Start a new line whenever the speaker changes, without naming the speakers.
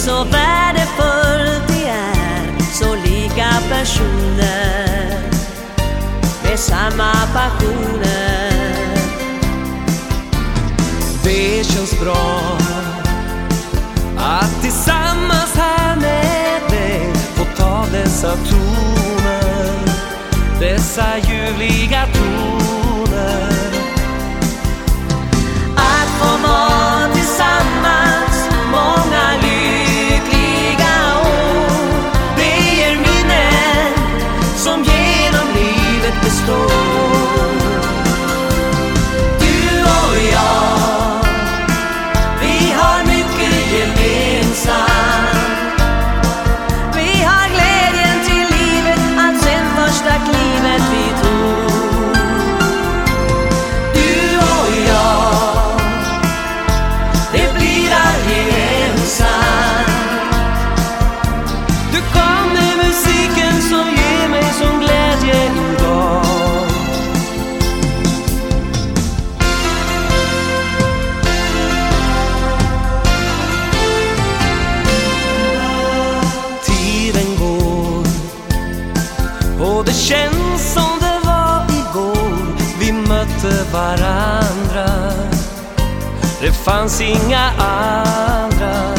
så värdefullt det är Så lika personer. Med samma passioner.
Det känns bra att tillsammans här med dig få ta dessa toner Dessa ljuvliga toner. estoy. behövde varandra. Det fanns inga andra